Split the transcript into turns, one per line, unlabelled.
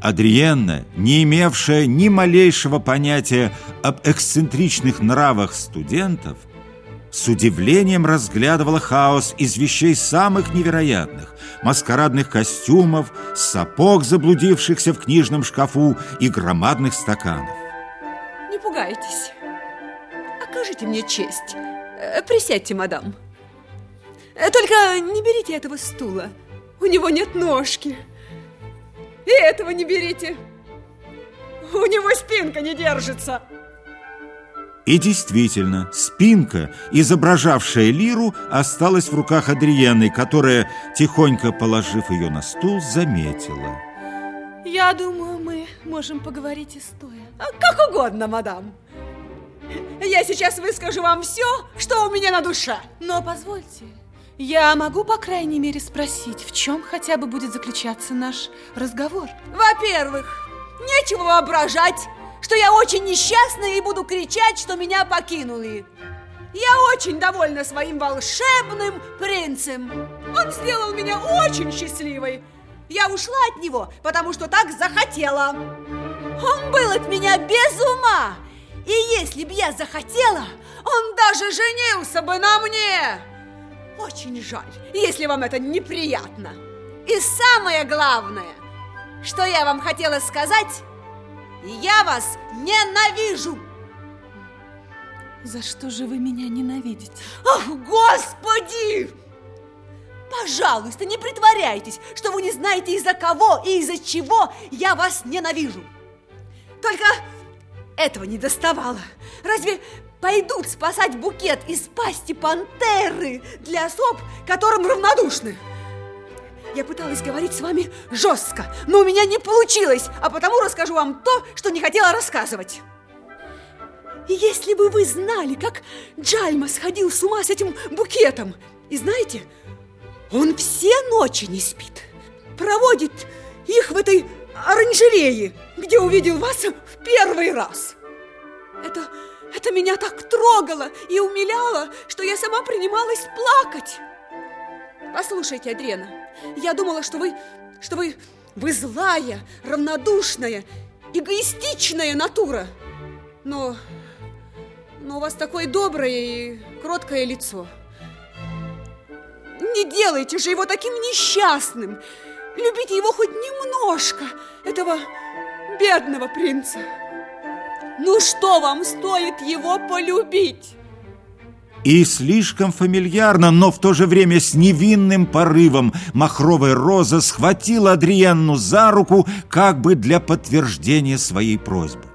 Адриенна, не имевшая ни малейшего понятия об эксцентричных нравах студентов, с удивлением разглядывала хаос из вещей самых невероятных, маскарадных костюмов, сапог, заблудившихся в книжном шкафу и громадных стаканов.
Не пугайтесь. Окажите мне честь. Э, присядьте, мадам. Только не берите этого стула. У него нет ножки. И этого не берите. У него спинка не держится.
И действительно, спинка, изображавшая лиру, осталась в руках Адриены, которая, тихонько положив ее на стул, заметила.
Я думаю, мы можем поговорить и стоя. А как угодно, мадам. Я сейчас выскажу вам все, что у меня на душе. Но позвольте, я могу, по крайней мере, спросить, в чем хотя бы будет заключаться наш разговор? Во-первых, нечего воображать, что я очень несчастна и буду кричать, что меня покинули. Я очень довольна своим волшебным принцем. Он сделал меня очень счастливой. Я ушла от него, потому что так захотела. Он был от меня без ума. И если б я захотела, он даже женился бы на мне. Очень жаль, если вам это неприятно. И самое главное, что я вам хотела сказать, я вас ненавижу! За что же вы меня ненавидите? Ах, Господи! Пожалуйста, не притворяйтесь, что вы не знаете из-за кого и из-за чего я вас ненавижу. Только этого не доставало. Разве пойдут спасать букет из пасти пантеры для особ, которым равнодушны? Я пыталась говорить с вами жестко, но у меня не получилось, а потому расскажу вам то, что не хотела рассказывать. Если бы вы знали, как Джальма сходил с ума с этим букетом, и знаете, он все ночи не спит, проводит их в этой оранжерее, где увидел вас в первый раз. Это, это меня так трогало и умиляло, что я сама принималась плакать. Послушайте, Адрена, я думала, что вы, что вы, вы злая, равнодушная, эгоистичная натура. Но, но у вас такое доброе и кроткое лицо. Не делайте же его таким несчастным. Любите его хоть немножко, этого бедного принца. Ну что вам стоит его полюбить?
И слишком фамильярно, но в то же время с невинным порывом махровая роза схватила Адриенну за руку как бы для подтверждения своей просьбы.